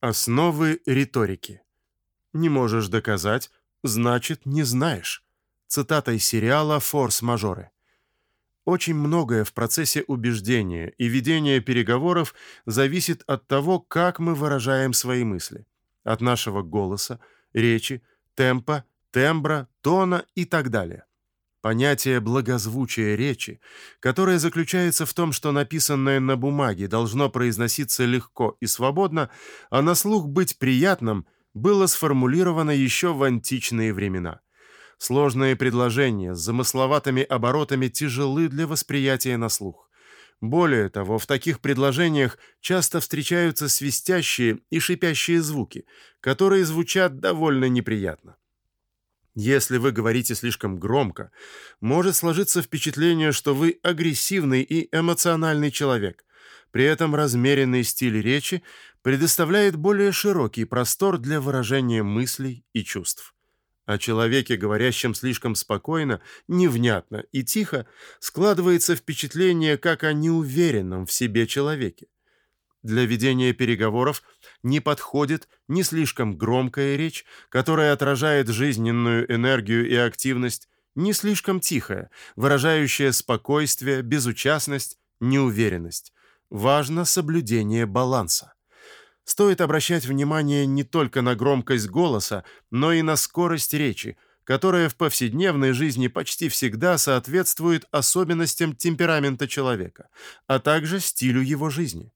Основы риторики. Не можешь доказать, значит, не знаешь. Цитата из сериала Форс-мажоры. Очень многое в процессе убеждения и ведения переговоров зависит от того, как мы выражаем свои мысли. От нашего голоса, речи, темпа, тембра, тона и так далее. Понятие благозвучия речи, которое заключается в том, что написанное на бумаге должно произноситься легко и свободно, а на слух быть приятным, было сформулировано еще в античные времена. Сложные предложения с замысловатыми оборотами тяжелы для восприятия на слух. Более того, в таких предложениях часто встречаются свистящие и шипящие звуки, которые звучат довольно неприятно. Если вы говорите слишком громко, может сложиться впечатление, что вы агрессивный и эмоциональный человек. При этом размеренный стиль речи предоставляет более широкий простор для выражения мыслей и чувств. О человеке, говорящем слишком спокойно, невнятно и тихо, складывается впечатление как о неуверенном в себе человеке. Для ведения переговоров не подходит ни слишком громкая речь, которая отражает жизненную энергию и активность, ни слишком тихая, выражающая спокойствие, безучастность, неуверенность. Важно соблюдение баланса. Стоит обращать внимание не только на громкость голоса, но и на скорость речи, которая в повседневной жизни почти всегда соответствует особенностям темперамента человека, а также стилю его жизни.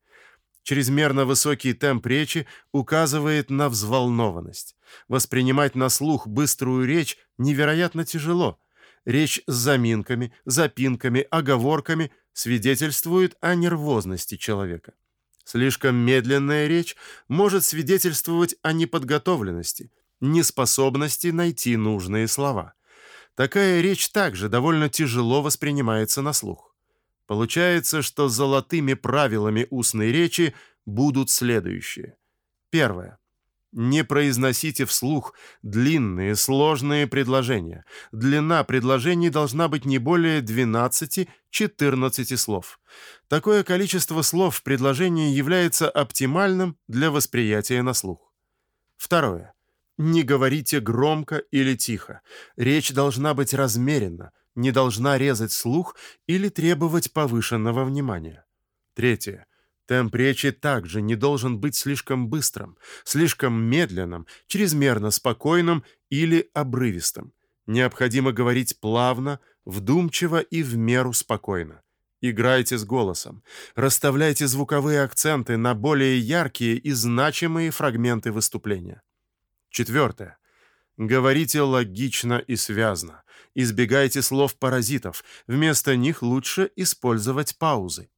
Чрезмерно высокий темп речи указывает на взволнованность. Воспринимать на слух быструю речь невероятно тяжело. Речь с заминками, запинками, оговорками свидетельствует о нервозности человека. Слишком медленная речь может свидетельствовать о неподготовленности, неспособности найти нужные слова. Такая речь также довольно тяжело воспринимается на слух. Получается, что золотыми правилами устной речи будут следующие. Первое. Не произносите вслух длинные, сложные предложения. Длина предложений должна быть не более 12-14 слов. Такое количество слов в предложении является оптимальным для восприятия на слух. Второе. Не говорите громко или тихо. Речь должна быть размеренна, не должна резать слух или требовать повышенного внимания. Третье. Темп речи также не должен быть слишком быстрым, слишком медленным, чрезмерно спокойным или обрывистым. Необходимо говорить плавно, вдумчиво и в меру спокойно. Играйте с голосом. Расставляйте звуковые акценты на более яркие и значимые фрагменты выступления. Четвертое. Говорите логично и связно. Избегайте слов-паразитов. Вместо них лучше использовать паузы.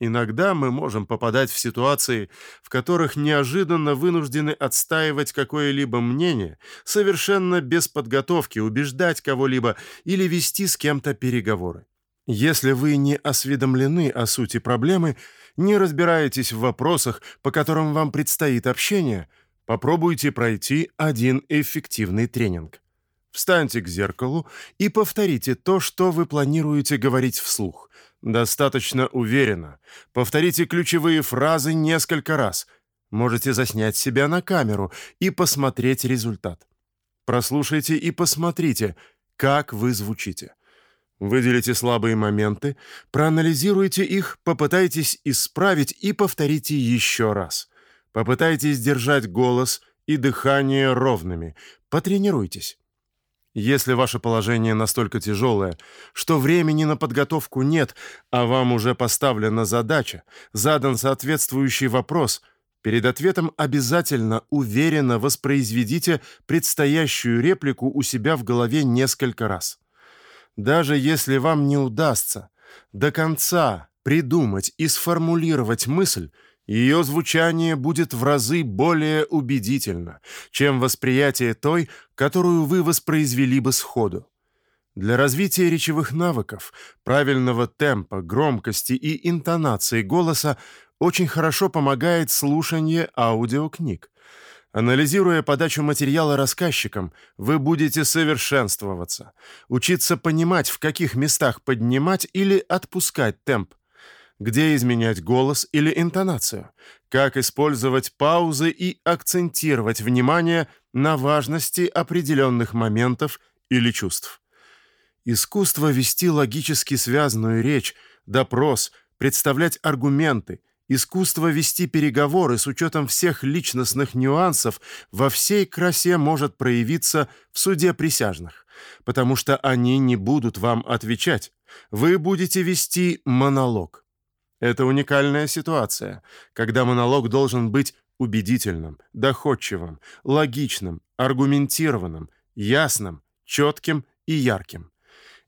Иногда мы можем попадать в ситуации, в которых неожиданно вынуждены отстаивать какое-либо мнение, совершенно без подготовки убеждать кого-либо или вести с кем-то переговоры. Если вы не осведомлены о сути проблемы, не разбираетесь в вопросах, по которым вам предстоит общение – Попробуйте пройти один эффективный тренинг. Встаньте к зеркалу и повторите то, что вы планируете говорить вслух. Достаточно уверенно. Повторите ключевые фразы несколько раз. Можете заснять себя на камеру и посмотреть результат. Прослушайте и посмотрите, как вы звучите. Выделите слабые моменты, проанализируйте их, попытайтесь исправить и повторите еще раз. Попытайтесь держать голос и дыхание ровными. Потренируйтесь. Если ваше положение настолько тяжелое, что времени на подготовку нет, а вам уже поставлена задача, задан соответствующий вопрос, перед ответом обязательно уверенно воспроизведите предстоящую реплику у себя в голове несколько раз. Даже если вам не удастся до конца придумать и сформулировать мысль, ее звучание будет в разы более убедительно, чем восприятие той, которую вы воспроизвели бы сходу. Для развития речевых навыков, правильного темпа, громкости и интонации голоса очень хорошо помогает слушание аудиокниг. Анализируя подачу материала рассказчикам, вы будете совершенствоваться, учиться понимать, в каких местах поднимать или отпускать темп, где изменять голос или интонацию, как использовать паузы и акцентировать внимание на важности определенных моментов или чувств. Искусство вести логически связанную речь, допрос, представлять аргументы, искусство вести переговоры с учетом всех личностных нюансов во всей красе может проявиться в суде присяжных, потому что они не будут вам отвечать. Вы будете вести монолог. Это уникальная ситуация, когда монолог должен быть убедительным, доходчивым, логичным, аргументированным, ясным, четким и ярким.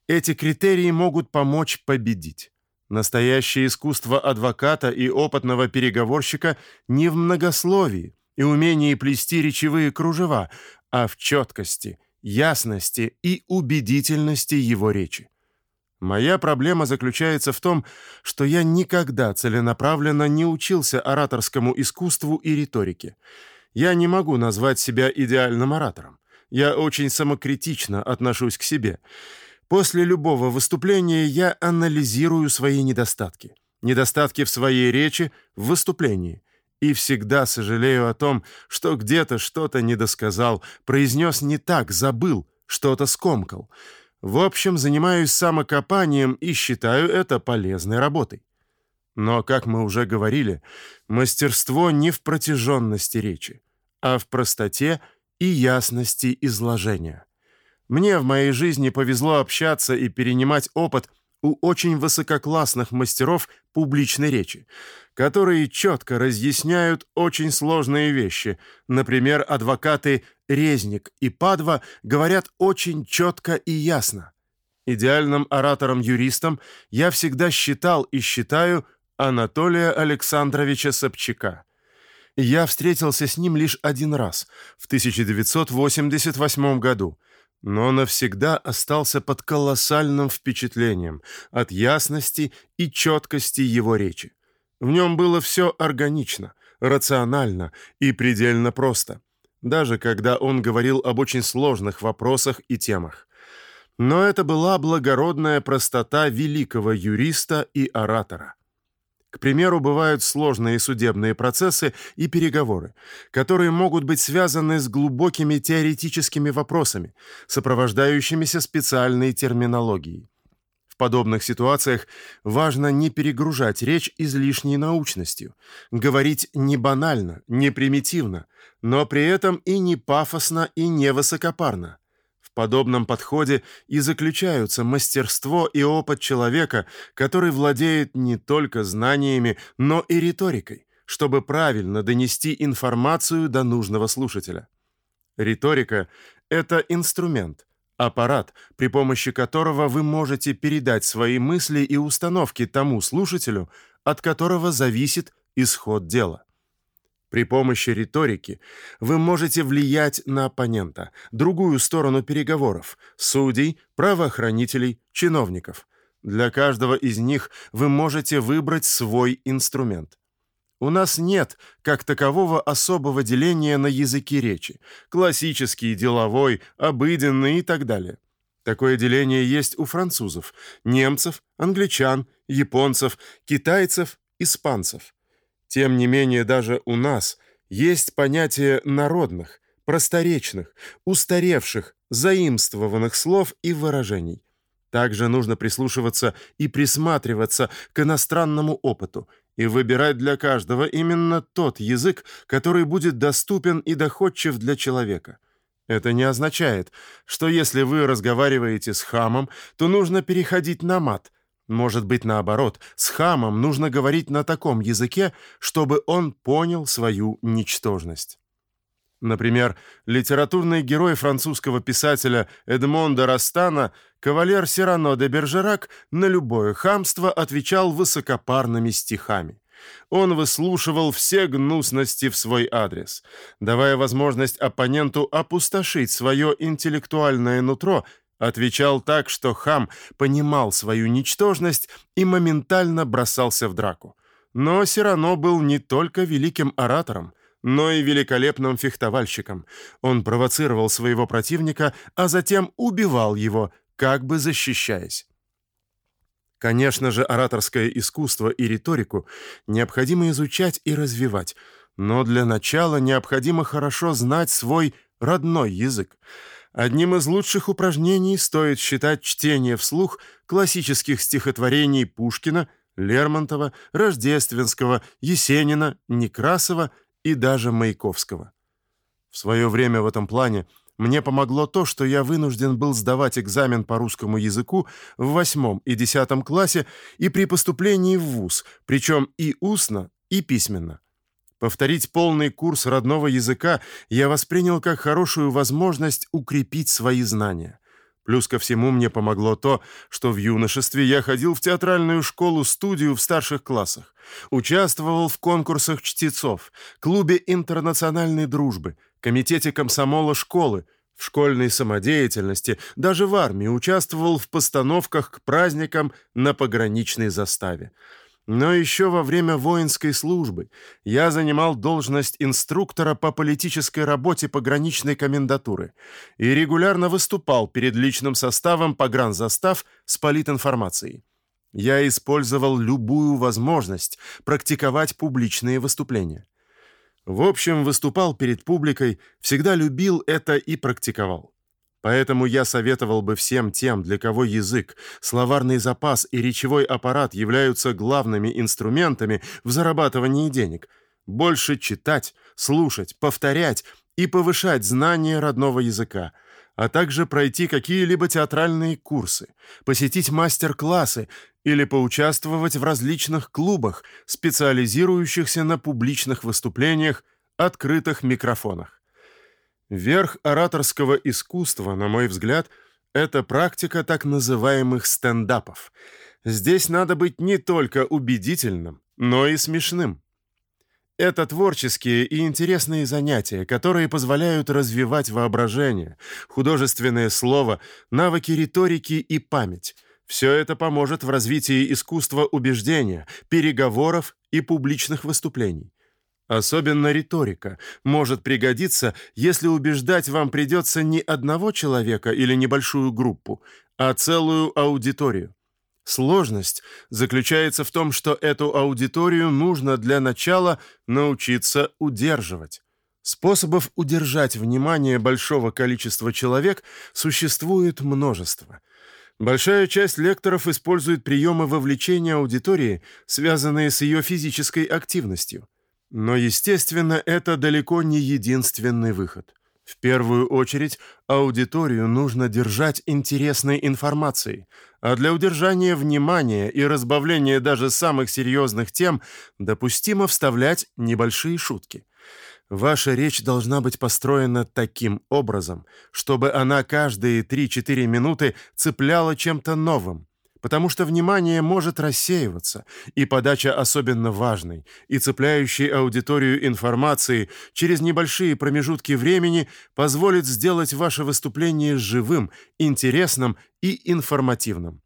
Эти критерии могут помочь победить. Настоящее искусство адвоката и опытного переговорщика не в многословии и умении плести речевые кружева, а в четкости, ясности и убедительности его речи. Моя проблема заключается в том, что я никогда целенаправленно не учился ораторскому искусству и риторике. Я не могу назвать себя идеальным оратором. Я очень самокритично отношусь к себе. После любого выступления я анализирую свои недостатки. Недостатки в своей речи, в выступлении. И всегда сожалею о том, что где-то что-то недосказал, произнес не так, забыл, что-то скомкал. В общем, занимаюсь самокопанием и считаю это полезной работой. Но, как мы уже говорили, мастерство не в протяженности речи, а в простоте и ясности изложения. Мне в моей жизни повезло общаться и перенимать опыт у очень высококлассных мастеров публичной речи, которые четко разъясняют очень сложные вещи. Например, адвокаты Резник и Падва говорят очень четко и ясно. Идеальным оратором-юристом я всегда считал и считаю Анатолия Александровича Собчака. Я встретился с ним лишь один раз, в 1988 году, но навсегда остался под колоссальным впечатлением от ясности и четкости его речи. В нем было все органично, рационально и предельно просто, даже когда он говорил об очень сложных вопросах и темах. Но это была благородная простота великого юриста и оратора. К примеру, бывают сложные судебные процессы и переговоры, которые могут быть связаны с глубокими теоретическими вопросами, сопровождающимися специальной терминологией. В подобных ситуациях важно не перегружать речь излишней научностью, говорить не банально, не примитивно, но при этом и не пафосно и не высокопарно подобном подходе и заключаются мастерство и опыт человека, который владеет не только знаниями, но и риторикой, чтобы правильно донести информацию до нужного слушателя. Риторика это инструмент, аппарат, при помощи которого вы можете передать свои мысли и установки тому слушателю, от которого зависит исход дела. При помощи риторики вы можете влиять на оппонента, другую сторону переговоров, судей, правоохранителей, чиновников. Для каждого из них вы можете выбрать свой инструмент. У нас нет как такового особого деления на языки речи: классический, деловой, обыденный и так далее. Такое деление есть у французов, немцев, англичан, японцев, китайцев, испанцев. Тем не менее, даже у нас есть понятие народных, просторечных, устаревших, заимствованных слов и выражений. Также нужно прислушиваться и присматриваться к иностранному опыту и выбирать для каждого именно тот язык, который будет доступен и доходчив для человека. Это не означает, что если вы разговариваете с хамом, то нужно переходить на мат, может быть, наоборот, с хамом нужно говорить на таком языке, чтобы он понял свою ничтожность. Например, литературный герой французского писателя Эдмонда Растана, кавалер Сирано де Бержерак, на любое хамство отвечал высокопарными стихами. Он выслушивал все гнусности в свой адрес, давая возможность оппоненту опустошить свое интеллектуальное нутро Отвечал так, что хам понимал свою ничтожность и моментально бросался в драку. Но Сирано был не только великим оратором, но и великолепным фехтовальщиком. Он провоцировал своего противника, а затем убивал его, как бы защищаясь. Конечно же, ораторское искусство и риторику необходимо изучать и развивать, но для начала необходимо хорошо знать свой родной язык. Одним из лучших упражнений стоит считать чтение вслух классических стихотворений Пушкина, Лермонтова, Рождественского, Есенина, Некрасова и даже Маяковского. В свое время в этом плане мне помогло то, что я вынужден был сдавать экзамен по русскому языку в восьмом и десятом классе и при поступлении в вуз, причем и устно, и письменно. Повторить полный курс родного языка я воспринял как хорошую возможность укрепить свои знания. Плюс ко всему мне помогло то, что в юношестве я ходил в театральную школу-студию в старших классах, участвовал в конкурсах чтецов, клубе интернациональной дружбы, комитете комсомола школы, в школьной самодеятельности, даже в армии участвовал в постановках к праздникам на пограничной заставе. Но еще во время воинской службы я занимал должность инструктора по политической работе пограничной комендатуры и регулярно выступал перед личным составом погранзастав с политинформацией. Я использовал любую возможность практиковать публичные выступления. В общем, выступал перед публикой, всегда любил это и практиковал. Поэтому я советовал бы всем тем, для кого язык, словарный запас и речевой аппарат являются главными инструментами в зарабатывании денег, больше читать, слушать, повторять и повышать знания родного языка, а также пройти какие-либо театральные курсы, посетить мастер-классы или поучаствовать в различных клубах, специализирующихся на публичных выступлениях, открытых микрофонах. Верх ораторского искусства, на мой взгляд, это практика так называемых стендапов. Здесь надо быть не только убедительным, но и смешным. Это творческие и интересные занятия, которые позволяют развивать воображение, художественное слово, навыки риторики и память. Все это поможет в развитии искусства убеждения, переговоров и публичных выступлений. Особенно риторика может пригодиться, если убеждать вам придется не одного человека или небольшую группу, а целую аудиторию. Сложность заключается в том, что эту аудиторию нужно для начала научиться удерживать. Способов удержать внимание большого количества человек существует множество. Большая часть лекторов использует приемы вовлечения аудитории, связанные с ее физической активностью. Но, естественно, это далеко не единственный выход. В первую очередь, аудиторию нужно держать интересной информацией, а для удержания внимания и разбавления даже самых серьезных тем допустимо вставлять небольшие шутки. Ваша речь должна быть построена таким образом, чтобы она каждые 3-4 минуты цепляла чем-то новым, потому что внимание может рассеиваться, и подача особенно важной и цепляющей аудиторию информации через небольшие промежутки времени позволит сделать ваше выступление живым, интересным и информативным.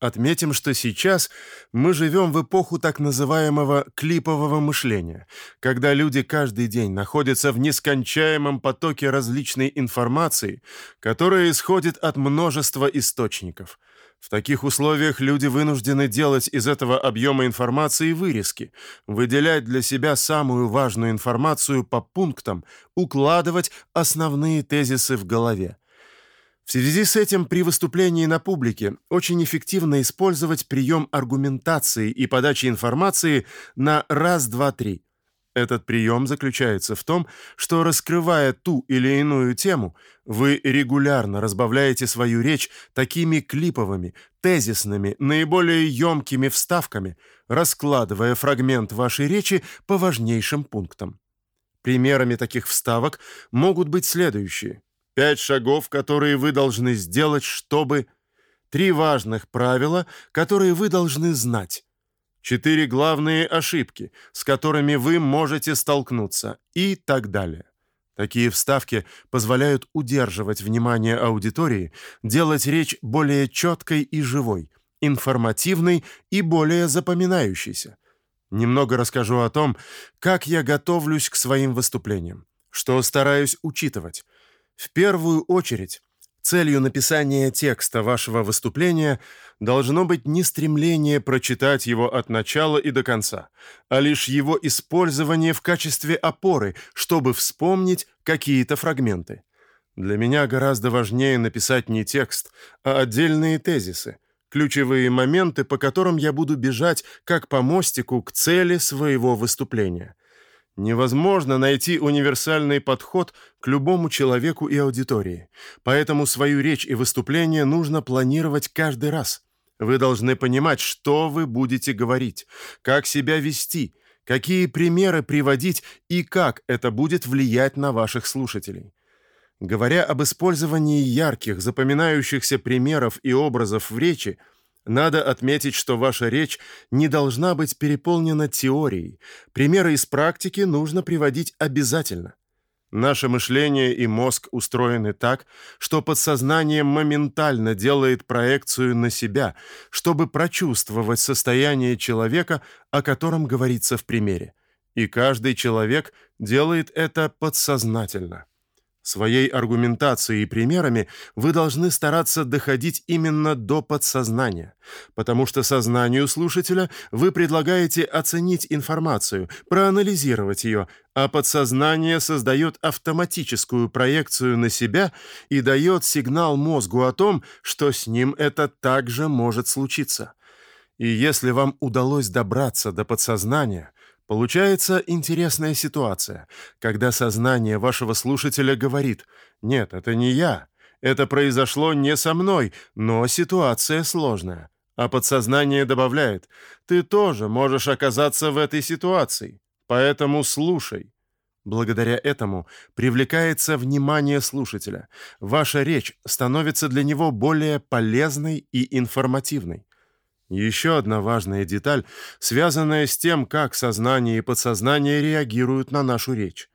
Отметим, что сейчас мы живем в эпоху так называемого клипового мышления, когда люди каждый день находятся в нескончаемом потоке различной информации, которая исходит от множества источников – в таких условиях люди вынуждены делать из этого объема информации вырезки, выделять для себя самую важную информацию по пунктам, укладывать основные тезисы в голове. В связи с этим при выступлении на публике очень эффективно использовать прием аргументации и подачи информации на раз, два, три. Этот прием заключается в том, что раскрывая ту или иную тему, вы регулярно разбавляете свою речь такими клиповыми, тезисными, наиболее емкими вставками, раскладывая фрагмент вашей речи по важнейшим пунктам. Примерами таких вставок могут быть следующие: пять шагов, которые вы должны сделать, чтобы три важных правила, которые вы должны знать четыре главные ошибки, с которыми вы можете столкнуться и так далее. Такие вставки позволяют удерживать внимание аудитории, делать речь более четкой и живой, информативной и более запоминающейся. Немного расскажу о том, как я готовлюсь к своим выступлениям, что стараюсь учитывать. В первую очередь Целью написания текста вашего выступления должно быть не стремление прочитать его от начала и до конца, а лишь его использование в качестве опоры, чтобы вспомнить какие-то фрагменты. Для меня гораздо важнее написать не текст, а отдельные тезисы, ключевые моменты, по которым я буду бежать как по мостику к цели своего выступления. Невозможно найти универсальный подход к любому человеку и аудитории. Поэтому свою речь и выступление нужно планировать каждый раз. Вы должны понимать, что вы будете говорить, как себя вести, какие примеры приводить и как это будет влиять на ваших слушателей. Говоря об использовании ярких, запоминающихся примеров и образов в речи, надо отметить, что ваша речь не должна быть переполнена теорией. Примеры из практики нужно приводить обязательно. Наше мышление и мозг устроены так, что подсознание моментально делает проекцию на себя, чтобы прочувствовать состояние человека, о котором говорится в примере. И каждый человек делает это подсознательно. Своей аргументацией и примерами вы должны стараться доходить именно до подсознания, потому что сознанию слушателя вы предлагаете оценить информацию, проанализировать ее, а подсознание создает автоматическую проекцию на себя и дает сигнал мозгу о том, что с ним это также может случиться. И если вам удалось добраться до подсознания, Получается интересная ситуация, когда сознание вашего слушателя говорит: "Нет, это не я. Это произошло не со мной, но ситуация сложная". А подсознание добавляет: "Ты тоже можешь оказаться в этой ситуации, поэтому слушай". Благодаря этому привлекается внимание слушателя. Ваша речь становится для него более полезной и информативной. Еще одна важная деталь, связанная с тем, как сознание и подсознание реагируют на нашу речь.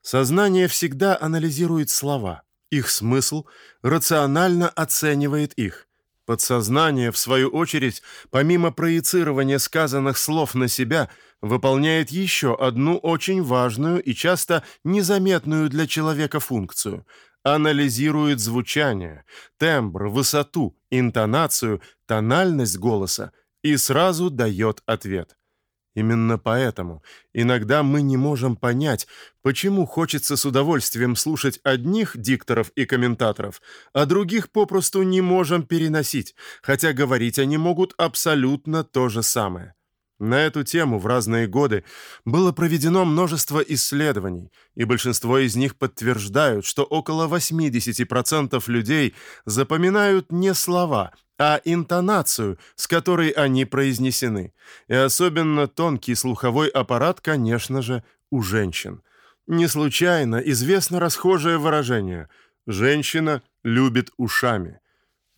Сознание всегда анализирует слова, их смысл, рационально оценивает их. Подсознание, в свою очередь, помимо проецирования сказанных слов на себя, выполняет еще одну очень важную и часто незаметную для человека функцию анализирует звучание, тембр, высоту, интонацию, тональность голоса и сразу дает ответ. Именно поэтому иногда мы не можем понять, почему хочется с удовольствием слушать одних дикторов и комментаторов, а других попросту не можем переносить, хотя говорить они могут абсолютно то же самое. На эту тему в разные годы было проведено множество исследований, и большинство из них подтверждают, что около 80% людей запоминают не слова, а интонацию, с которой они произнесены. И особенно тонкий слуховой аппарат, конечно же, у женщин. Не случайно известно расхожее выражение: женщина любит ушами.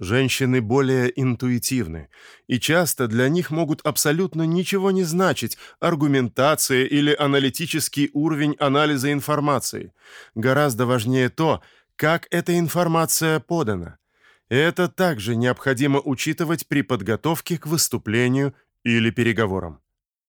Женщины более интуитивны, и часто для них могут абсолютно ничего не значить аргументация или аналитический уровень анализа информации. Гораздо важнее то, как эта информация подана. Это также необходимо учитывать при подготовке к выступлению или переговорам.